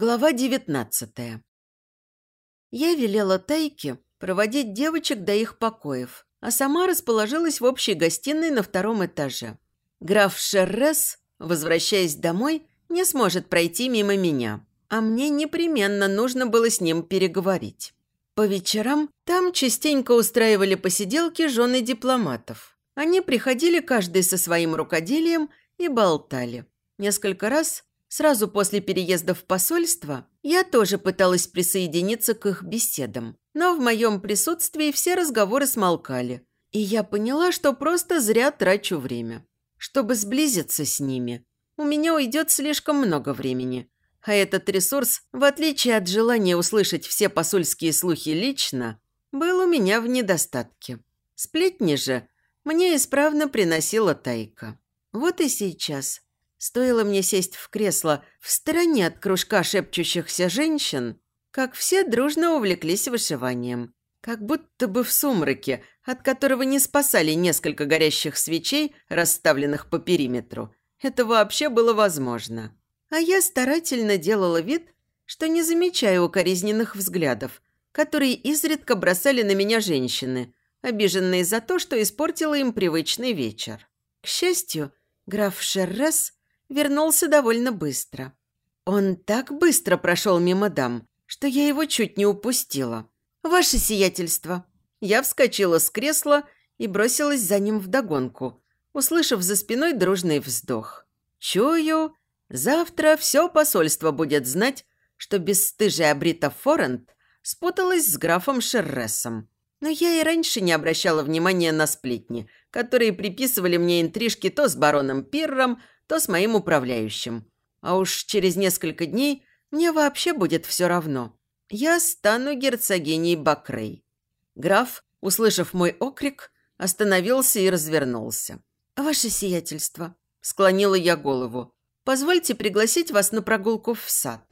Глава девятнадцатая. Я велела Тайке проводить девочек до их покоев, а сама расположилась в общей гостиной на втором этаже. Граф Шеррес, возвращаясь домой, не сможет пройти мимо меня, а мне непременно нужно было с ним переговорить. По вечерам там частенько устраивали посиделки жены дипломатов. Они приходили каждый со своим рукоделием и болтали. Несколько раз Сразу после переезда в посольство я тоже пыталась присоединиться к их беседам, но в моем присутствии все разговоры смолкали, и я поняла, что просто зря трачу время. Чтобы сблизиться с ними, у меня уйдет слишком много времени, а этот ресурс, в отличие от желания услышать все посольские слухи лично, был у меня в недостатке. Сплетни же мне исправно приносила Тайка. Вот и сейчас – Стоило мне сесть в кресло в стороне от кружка шепчущихся женщин, как все дружно увлеклись вышиванием. Как будто бы в сумраке, от которого не спасали несколько горящих свечей, расставленных по периметру. Это вообще было возможно. А я старательно делала вид, что не замечаю укоризненных взглядов, которые изредка бросали на меня женщины, обиженные за то, что испортила им привычный вечер. К счастью, граф Шеррес вернулся довольно быстро. Он так быстро прошел мимо дам, что я его чуть не упустила. «Ваше сиятельство!» Я вскочила с кресла и бросилась за ним вдогонку, услышав за спиной дружный вздох. «Чую, завтра все посольство будет знать, что бесстыжая Брита Форент спуталась с графом Шерресом. Но я и раньше не обращала внимания на сплетни, которые приписывали мне интрижки то с бароном Пирром, то с моим управляющим. А уж через несколько дней мне вообще будет все равно. Я стану герцогиней Бакрей. Граф, услышав мой окрик, остановился и развернулся. «Ваше сиятельство», – склонила я голову, – «позвольте пригласить вас на прогулку в сад.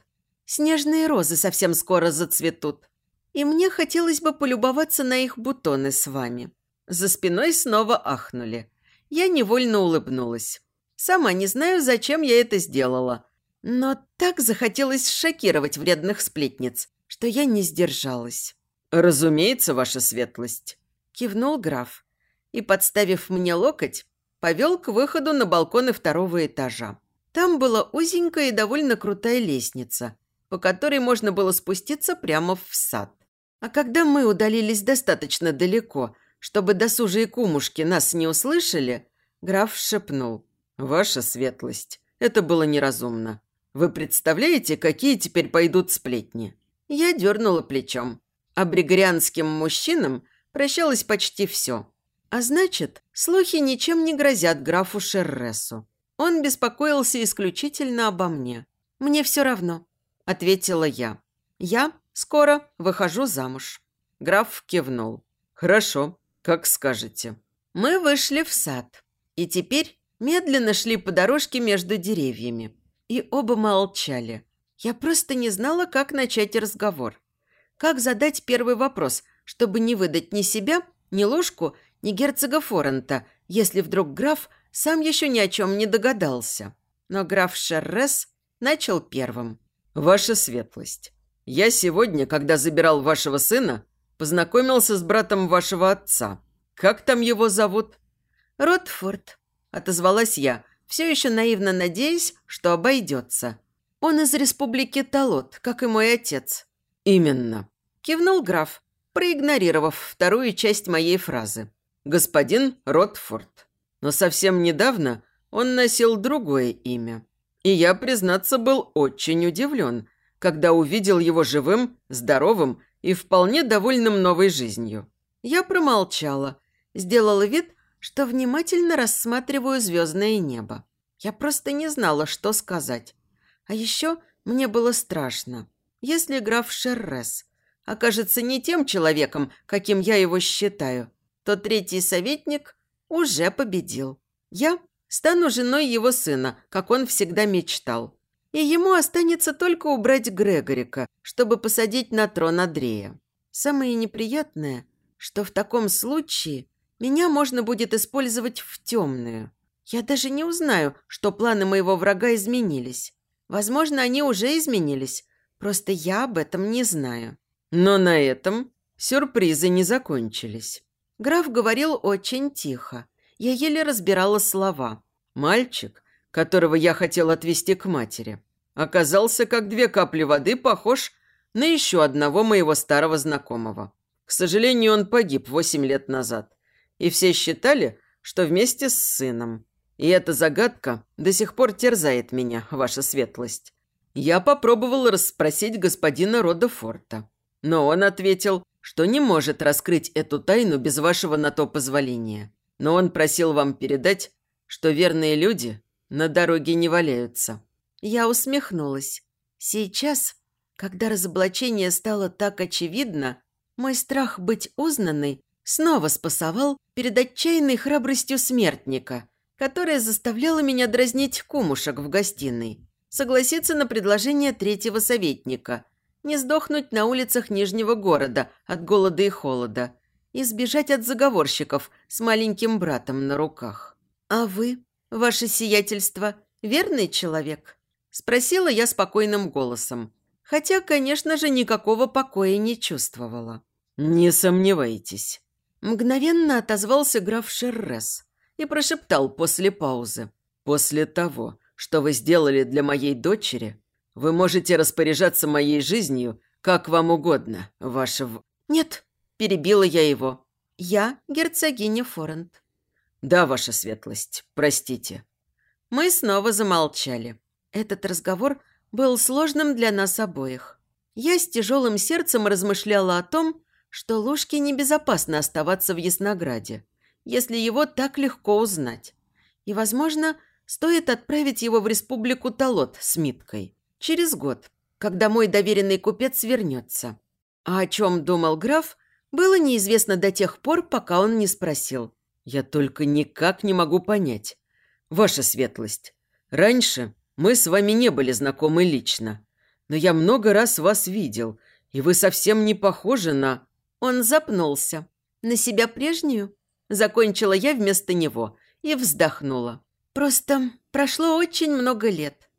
Снежные розы совсем скоро зацветут, и мне хотелось бы полюбоваться на их бутоны с вами». За спиной снова ахнули. Я невольно улыбнулась. Сама не знаю, зачем я это сделала. Но так захотелось шокировать вредных сплетниц, что я не сдержалась. «Разумеется, ваша светлость», – кивнул граф. И, подставив мне локоть, повел к выходу на балконы второго этажа. Там была узенькая и довольно крутая лестница, по которой можно было спуститься прямо в сад. А когда мы удалились достаточно далеко, чтобы досужие кумушки нас не услышали, граф шепнул. «Ваша светлость, это было неразумно. Вы представляете, какие теперь пойдут сплетни?» Я дернула плечом. А бригорианским мужчинам прощалось почти все. А значит, слухи ничем не грозят графу Шерресу. Он беспокоился исключительно обо мне. «Мне все равно», – ответила я. «Я скоро выхожу замуж». Граф кивнул. «Хорошо, как скажете». Мы вышли в сад. И теперь медленно шли по дорожке между деревьями. И оба молчали. Я просто не знала, как начать разговор. Как задать первый вопрос, чтобы не выдать ни себя, ни ложку, ни герцога Форента, если вдруг граф сам еще ни о чем не догадался. Но граф Шеррес начал первым. «Ваша светлость, я сегодня, когда забирал вашего сына, познакомился с братом вашего отца. Как там его зовут?» «Ротфорд», отозвалась я, все еще наивно надеясь, что обойдется. Он из республики Талот, как и мой отец. Именно. Кивнул граф, проигнорировав вторую часть моей фразы. Господин Ротфорд. Но совсем недавно он носил другое имя. И я, признаться, был очень удивлен, когда увидел его живым, здоровым и вполне довольным новой жизнью. Я промолчала, сделала вид, что внимательно рассматриваю звездное небо. Я просто не знала, что сказать. А еще мне было страшно. Если граф Шеррес окажется не тем человеком, каким я его считаю, то третий советник уже победил. Я стану женой его сына, как он всегда мечтал. И ему останется только убрать Грегорика, чтобы посадить на трон Андрея. Самое неприятное, что в таком случае меня можно будет использовать в темную. Я даже не узнаю, что планы моего врага изменились. Возможно, они уже изменились, Просто я об этом не знаю. Но на этом сюрпризы не закончились. Граф говорил очень тихо. Я еле разбирала слова. Мальчик, которого я хотел отвезти к матери, оказался как две капли воды похож на еще одного моего старого знакомого. К сожалению, он погиб восемь лет назад. И все считали, что вместе с сыном. И эта загадка до сих пор терзает меня, ваша светлость. Я попробовал расспросить господина Рода Форта. Но он ответил, что не может раскрыть эту тайну без вашего на то позволения. Но он просил вам передать, что верные люди на дороге не валяются». Я усмехнулась. Сейчас, когда разоблачение стало так очевидно, мой страх быть узнанной снова спасовал перед отчаянной храбростью смертника, которая заставляла меня дразнить кумушек в гостиной, согласиться на предложение третьего советника – не сдохнуть на улицах Нижнего города от голода и холода и сбежать от заговорщиков с маленьким братом на руках. «А вы, ваше сиятельство, верный человек?» – спросила я спокойным голосом, хотя, конечно же, никакого покоя не чувствовала. «Не сомневайтесь», – мгновенно отозвался граф Шеррес и прошептал после паузы. «После того, что вы сделали для моей дочери, вы можете распоряжаться моей жизнью, как вам угодно, ваше...» «Нет», – перебила я его. «Я герцогиня Форент». «Да, ваша светлость, простите». Мы снова замолчали. Этот разговор был сложным для нас обоих. Я с тяжелым сердцем размышляла о том, что Лушке небезопасно оставаться в Яснограде, если его так легко узнать. И, возможно, стоит отправить его в республику Талот с Миткой. Через год, когда мой доверенный купец вернется. А о чем думал граф, было неизвестно до тех пор, пока он не спросил. «Я только никак не могу понять. Ваша светлость, раньше мы с вами не были знакомы лично, но я много раз вас видел, и вы совсем не похожи на...» Он запнулся. «На себя прежнюю?» Закончила я вместо него и вздохнула. «Просто прошло очень много лет.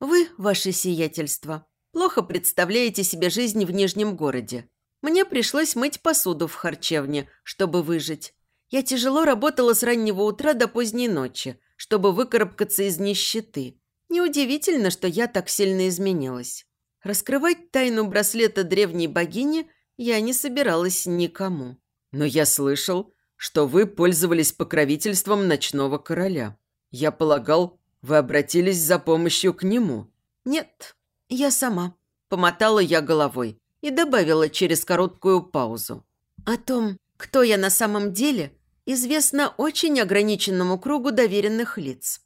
Вы, ваше сиятельство, плохо представляете себе жизнь в Нижнем городе. Мне пришлось мыть посуду в харчевне, чтобы выжить. Я тяжело работала с раннего утра до поздней ночи, чтобы выкарабкаться из нищеты. Неудивительно, что я так сильно изменилась. Раскрывать тайну браслета древней богини я не собиралась никому. Но я слышал, что вы пользовались покровительством ночного короля. Я полагал, вы обратились за помощью к нему?» «Нет, я сама», – помотала я головой и добавила через короткую паузу. «О том, кто я на самом деле, известно очень ограниченному кругу доверенных лиц.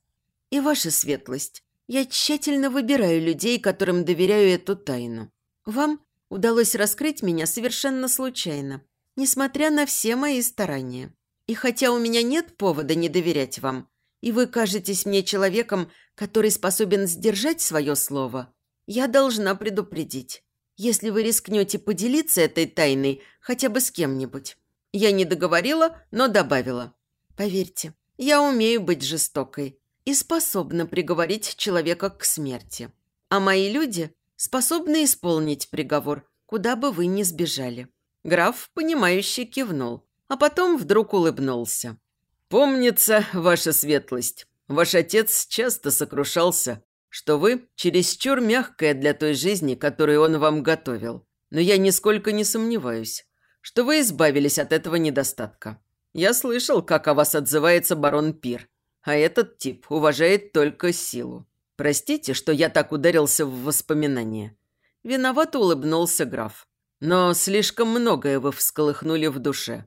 И ваша светлость, я тщательно выбираю людей, которым доверяю эту тайну. Вам удалось раскрыть меня совершенно случайно, несмотря на все мои старания. И хотя у меня нет повода не доверять вам, и вы кажетесь мне человеком, который способен сдержать свое слово, я должна предупредить. Если вы рискнете поделиться этой тайной хотя бы с кем-нибудь. Я не договорила, но добавила. Поверьте, я умею быть жестокой и способна приговорить человека к смерти. А мои люди способны исполнить приговор, куда бы вы ни сбежали. Граф, понимающе кивнул, а потом вдруг улыбнулся. «Помнится, ваша светлость, ваш отец часто сокрушался, что вы чересчур мягкая для той жизни, которую он вам готовил. Но я нисколько не сомневаюсь, что вы избавились от этого недостатка. Я слышал, как о вас отзывается барон Пир, а этот тип уважает только силу. Простите, что я так ударился в воспоминания». Виновато улыбнулся граф. «Но слишком многое вы всколыхнули в душе.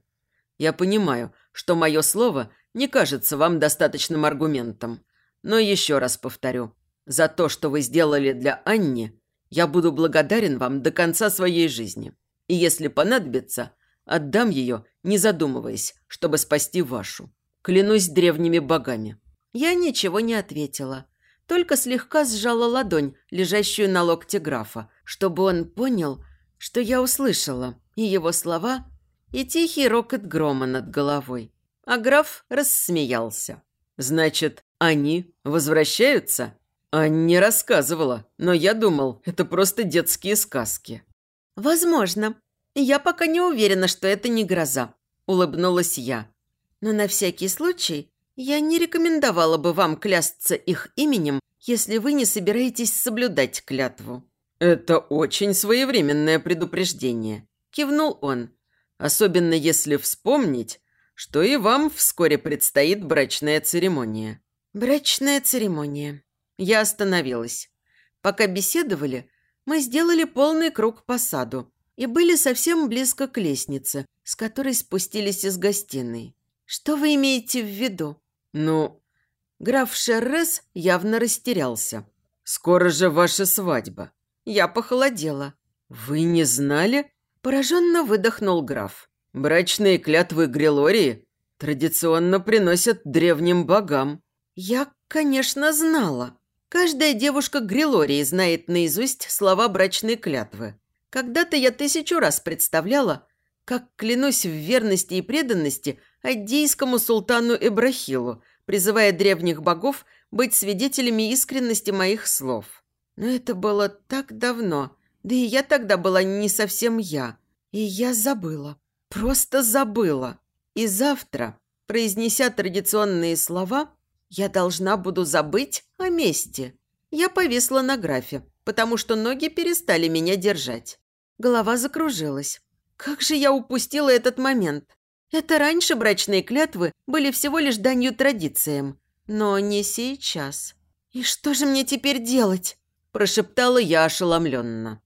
Я понимаю, что мое слово не кажется вам достаточным аргументом. Но еще раз повторю. За то, что вы сделали для Анни, я буду благодарен вам до конца своей жизни. И если понадобится, отдам ее, не задумываясь, чтобы спасти вашу. Клянусь древними богами». Я ничего не ответила, только слегка сжала ладонь, лежащую на локте графа, чтобы он понял, что я услышала, и его слова и тихий рокот грома над головой. А граф рассмеялся. «Значит, они возвращаются? Анне рассказывала, но я думал, это просто детские сказки. Возможно. Я пока не уверена, что это не гроза, улыбнулась я. Но на всякий случай я не рекомендовала бы вам клясться их именем, если вы не собираетесь соблюдать клятву. Это очень своевременное предупреждение, кивнул он. Особенно если вспомнить, что и вам вскоре предстоит брачная церемония. Брачная церемония. Я остановилась. Пока беседовали, мы сделали полный круг по саду и были совсем близко к лестнице, с которой спустились из гостиной. Что вы имеете в виду? Ну, граф Шеррес явно растерялся. Скоро же ваша свадьба. Я похолодела. Вы не знали? Пораженно выдохнул граф. Брачные клятвы Грилории традиционно приносят древним богам. Я, конечно, знала. Каждая девушка Грилории знает наизусть слова брачной клятвы. Когда-то я тысячу раз представляла, как клянусь в верности и преданности аддийскому султану Эбрахилу, призывая древних богов быть свидетелями искренности моих слов. Но это было так давно, да и я тогда была не совсем я. И я забыла, просто забыла. И завтра, произнеся традиционные слова, я должна буду забыть о месте. Я повисла на графе, потому что ноги перестали меня держать. Голова закружилась. Как же я упустила этот момент? Это раньше брачные клятвы были всего лишь данью традициям, но не сейчас. «И что же мне теперь делать?» – прошептала я ошеломленно.